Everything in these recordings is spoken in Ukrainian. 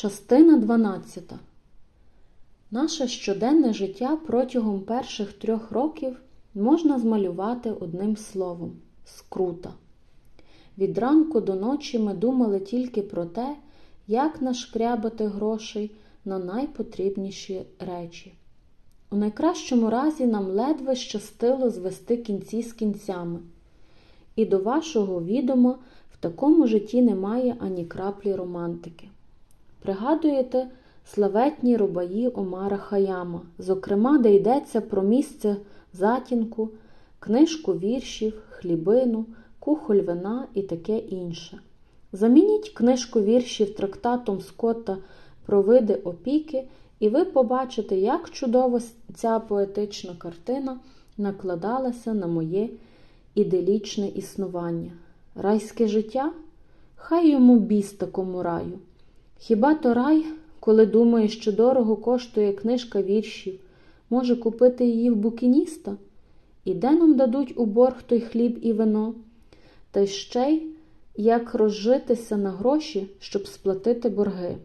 Частина 12. Наше щоденне життя протягом перших трьох років можна змалювати одним словом скрута. Від ранку до ночі ми думали тільки про те, як нашкрябати грошей на найпотрібніші речі. У найкращому разі нам ледве щастило звести кінці з кінцями. І до вашого відома в такому житті немає ані краплі романтики. Пригадуєте славетні рубаї Омара Хаяма, зокрема, де йдеться про місце затінку, книжку віршів, хлібину, кухоль вина і таке інше. Замініть книжку віршів трактатом Скотта про види опіки, і ви побачите, як чудово ця поетична картина накладалася на моє іделічне існування. Райське життя? Хай йому біс такому раю. Хіба то рай, коли думає, що дорого коштує книжка віршів, може купити її в букініста? І де нам дадуть у борг той хліб і вино? Та ще й як розжитися на гроші, щоб сплатити борги.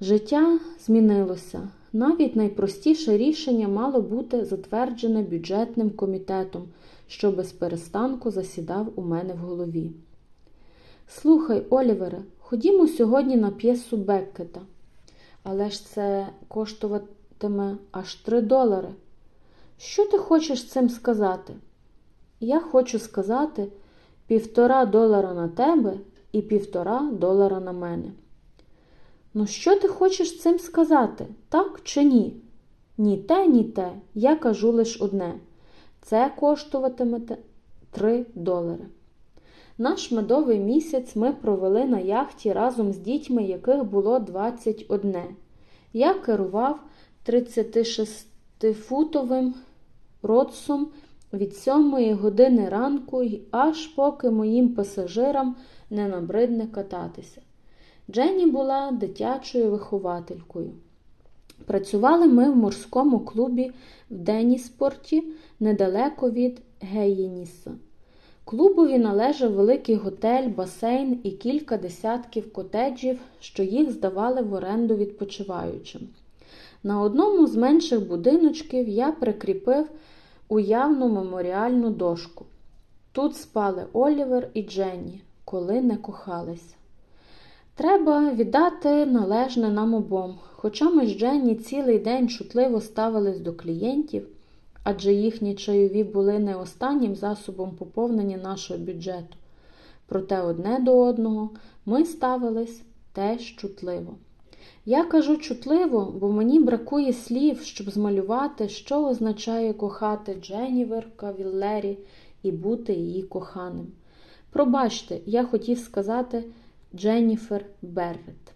Життя змінилося. Навіть найпростіше рішення мало бути затверджене бюджетним комітетом, що без перестанку засідав у мене в голові. Слухай, Олівере, ходімо сьогодні на п'єсу Беккета. Але ж це коштуватиме аж три долари. Що ти хочеш цим сказати? Я хочу сказати півтора долара на тебе і півтора долара на мене. Ну, що ти хочеш цим сказати, так чи ні? Ні те, ні те. Я кажу лише одне. Це коштуватиме 3 долари. Наш медовий місяць ми провели на яхті разом з дітьми, яких було 21. Я керував 36-футовим родсом від 7 години ранку аж поки моїм пасажирам не набридне кататися. Дженні була дитячою вихователькою. Працювали ми в морському клубі в Деніспорті недалеко від Геєніса. Клубові належав великий готель, басейн і кілька десятків котеджів, що їх здавали в оренду відпочиваючим. На одному з менших будиночків я прикріпив уявну меморіальну дошку. Тут спали Олівер і Дженні, коли не кохалися. Треба віддати належне нам обом, хоча ми з Дженні цілий день чутливо ставились до клієнтів, адже їхні чайові були не останнім засобом поповнення нашого бюджету. Проте одне до одного ми ставились теж чутливо. Я кажу чутливо, бо мені бракує слів, щоб змалювати, що означає кохати Дженнівер Кавіллері і бути її коханим. Пробачте, я хотів сказати Дженніфер Беррет.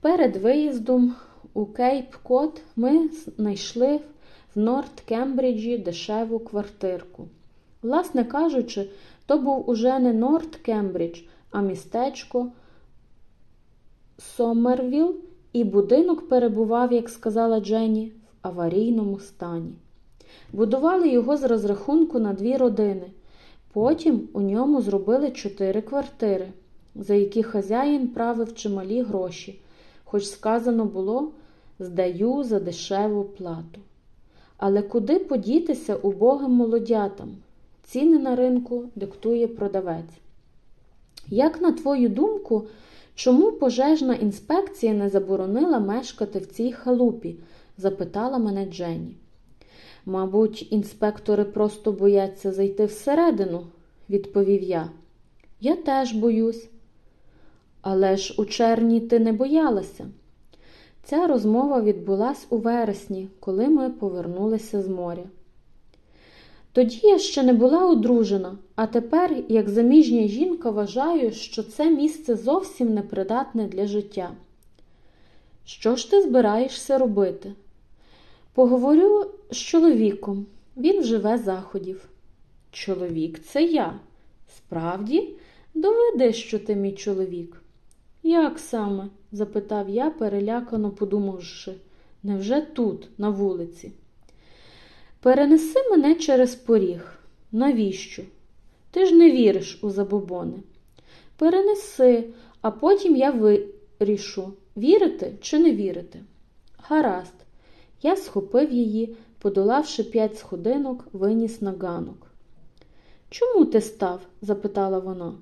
Перед виїздом у Кейп Кот ми знайшли в Норт Кембриджі дешеву квартирку. Власне кажучи, то був уже не Норт Кембридж, а містечко Сомервіл, і будинок перебував, як сказала Дженні, в аварійному стані. Будували його з розрахунку на дві родини. Потім у ньому зробили чотири квартири, за які хазяїн правив чималі гроші, хоч сказано було здаю за дешеву плату. Але куди подітися убогим молодятам? Ціни на ринку диктує продавець. Як, на твою думку, чому пожежна інспекція не заборонила мешкати в цій халупі? запитала мене Дженні. Мабуть, інспектори просто бояться зайти всередину, відповів я. Я теж боюсь. Але ж у червні ти не боялася. Ця розмова відбулась у вересні, коли ми повернулися з моря. Тоді я ще не була одружена, а тепер, як заміжня жінка, вважаю, що це місце зовсім непридатне для життя. Що ж ти збираєшся робити? Поговорю з чоловіком, він вживе заходів. Чоловік це я. Справді, доведи, що ти мій чоловік. Як саме? запитав я, перелякано подумавши, невже тут, на вулиці? Перенеси мене через поріг. Навіщо? Ти ж не віриш у забобони. Перенеси, а потім я вирішу, вірити чи не вірити? Гаразд. Я схопив її, подолавши п'ять сходинок, виніс на ганок. Чому ти став? запитала вона.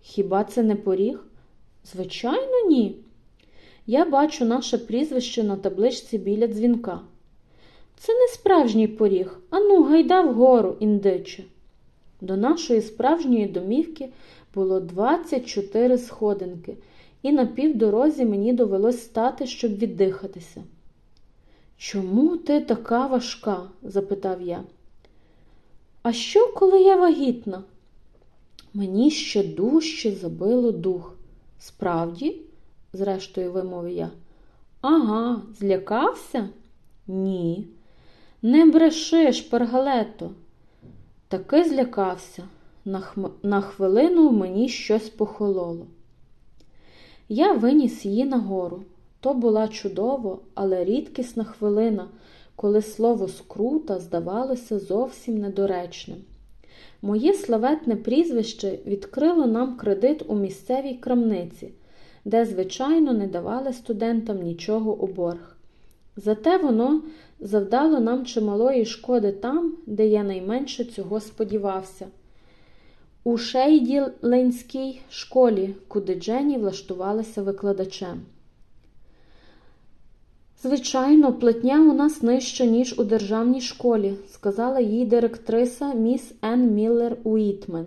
Хіба це не поріг? Звичайно, ні. Я бачу наше прізвище на табличці біля дзвінка. Це не справжній поріг, ану, гайда вгору, індиче. До нашої справжньої домівки було 24 сходинки, і на півдорозі мені довелось стати, щоб віддихатися. Чому ти така важка? запитав я. А що, коли я вагітна? Мені ще дужче забило дух. Справді, зрештою вимовив я. Ага, злякався? Ні. Не бреши, шпаргалето. Таки злякався. На, хм... На хвилину мені щось похололо. Я виніс її нагору. То була чудово, але рідкісна хвилина, коли слово скрута здавалося зовсім недоречним. Моє славетне прізвище відкрило нам кредит у місцевій крамниці, де, звичайно, не давали студентам нічого у борг. Зате воно завдало нам чималої шкоди там, де я найменше цього сподівався. У Шейділенській школі, куди Дженні влаштувалася викладачем. Звичайно, платня у нас нижча, ніж у державній школі, сказала їй директриса міс Енн Міллер Уітмен,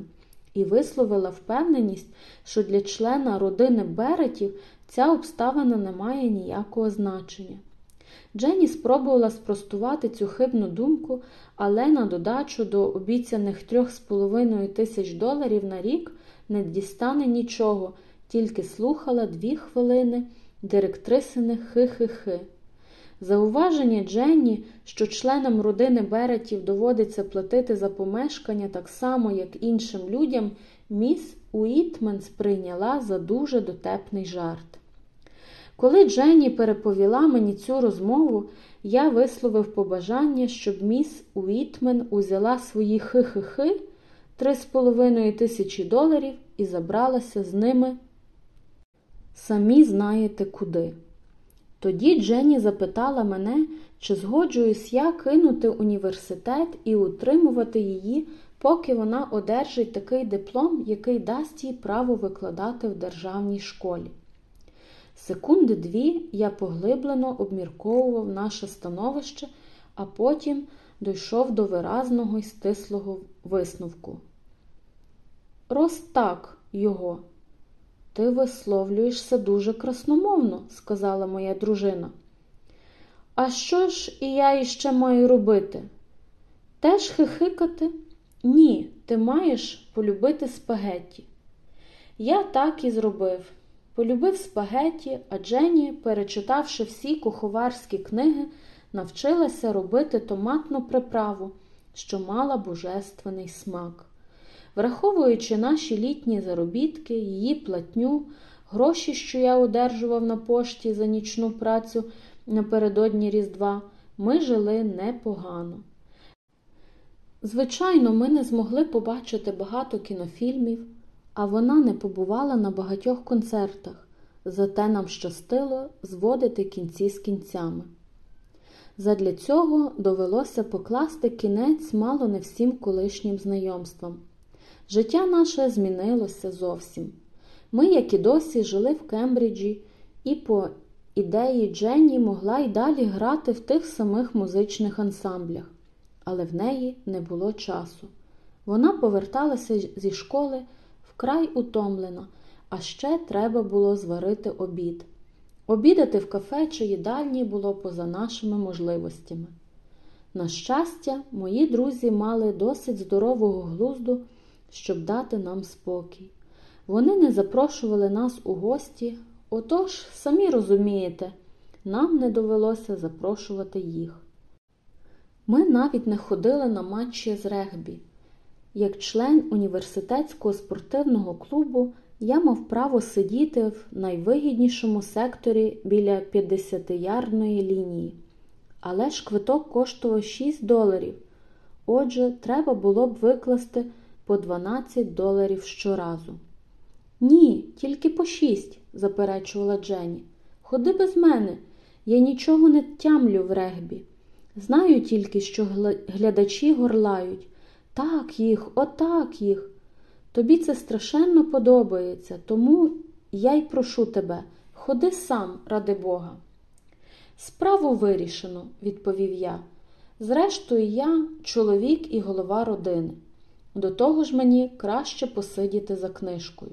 і висловила впевненість, що для члена родини Беретів ця обставина не має ніякого значення. Дженні спробувала спростувати цю хибну думку, але на додачу до обіцяних трьох з половиною тисяч доларів на рік не дістане нічого, тільки слухала дві хвилини директрисиних хи-хи-хи. Зауваження Дженні, що членам родини Беретів доводиться платити за помешкання так само, як іншим людям, міс Уітмен сприйняла за дуже дотепний жарт. Коли Дженні переповіла мені цю розмову, я висловив побажання, щоб міс Уітмен узяла свої хи-хи-хи три з половиною тисячі доларів і забралася з ними. Самі знаєте куди. Тоді Дженні запитала мене, чи згоджуюсь я кинути університет і утримувати її, поки вона одержить такий диплом, який дасть їй право викладати в державній школі. Секунди дві я поглиблено обмірковував наше становище, а потім дійшов до виразного й стислого висновку. Розтак його. Ти висловлюєшся дуже красномовно, сказала моя дружина. А що ж і я іще маю робити? Теж хихикати? Ні, ти маєш полюбити спагетті. Я так і зробив. Полюбив спагетті, а Дженні, перечитавши всі куховарські книги, навчилася робити томатну приправу, що мала божественний смак. Враховуючи наші літні заробітки, її платню, гроші, що я одержував на пошті за нічну працю напередодні Різдва, ми жили непогано. Звичайно, ми не змогли побачити багато кінофільмів, а вона не побувала на багатьох концертах, зате нам щастило зводити кінці з кінцями. Задля цього довелося покласти кінець мало не всім колишнім знайомствам. Життя наше змінилося зовсім. Ми, як і досі, жили в Кембриджі, і по ідеї Дженні могла й далі грати в тих самих музичних ансамблях, але в неї не було часу. Вона поверталася зі школи вкрай утомлена, а ще треба було зварити обід. Обідати в кафе чи їдальні було поза нашими можливостями. На щастя, мої друзі мали досить здорового глузду щоб дати нам спокій. Вони не запрошували нас у гості, отож, самі розумієте, нам не довелося запрошувати їх. Ми навіть не ходили на матчі з регбі. Як член університетського спортивного клубу, я мав право сидіти в найвигіднішому секторі біля 50-ярної лінії. Але ж квиток коштував 6 доларів. Отже, треба було б викласти по 12 доларів щоразу. Ні, тільки по 6, заперечувала Дженні. Ходи без мене. Я нічого не тямлю в регбі. Знаю тільки, що глядачі горлають. Так їх, отак їх. Тобі це страшенно подобається, тому я й прошу тебе, ходи сам, ради Бога. Справу вирішено, відповів я. Зрештою, я чоловік і голова родини. До того ж мені краще посидіти за книжкою.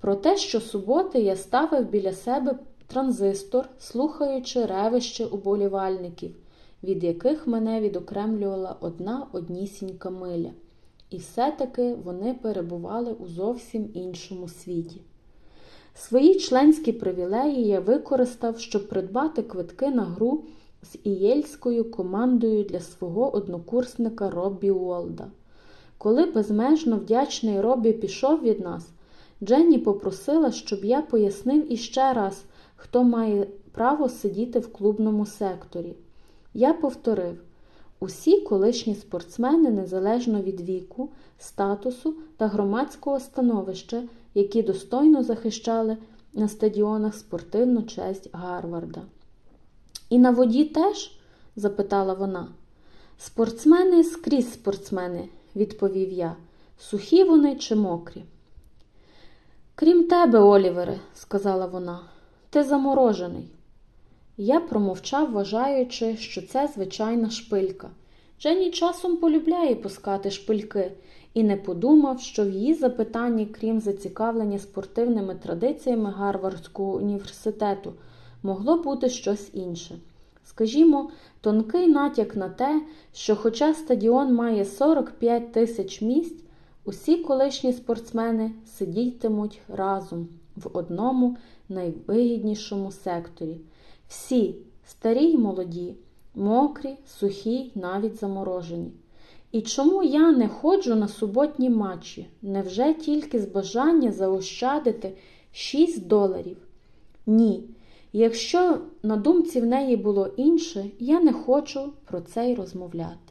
Про те, що суботи я ставив біля себе транзистор, слухаючи ревище уболівальників, від яких мене відокремлювала одна однісінька миля, і все-таки вони перебували у зовсім іншому світі. Свої членські привілеї я використав, щоб придбати квитки на гру з ієльською командою для свого однокурсника Роббі Уолда. Коли безмежно вдячний Роббі пішов від нас, Дженні попросила, щоб я пояснив іще раз, хто має право сидіти в клубному секторі. Я повторив усі колишні спортсмени, незалежно від віку, статусу та громадського становища, які достойно захищали на стадіонах спортивну честь Гарварда. І на воді теж? запитала вона. Спортсмени скрізь спортсмени, відповів я. Сухі вони чи мокрі? Крім тебе, Олівере, сказала вона, ти заморожений. Я промовчав, вважаючи, що це звичайна шпилька. Дженні часом полюбляє пускати шпильки, і не подумав, що в її запитанні, крім зацікавлення спортивними традиціями Гарвардського університету, могло бути щось інше. Скажімо, тонкий натяк на те, що, хоча стадіон має 45 тисяч місць, усі колишні спортсмени сидітимуть разом в одному найвигіднішому секторі. Всі старі й молоді, мокрі, сухі навіть заморожені. І чому я не ходжу на суботні матчі? Невже тільки з бажання заощадити 6 доларів? Ні. Якщо на думці в неї було інше, я не хочу про це й розмовляти.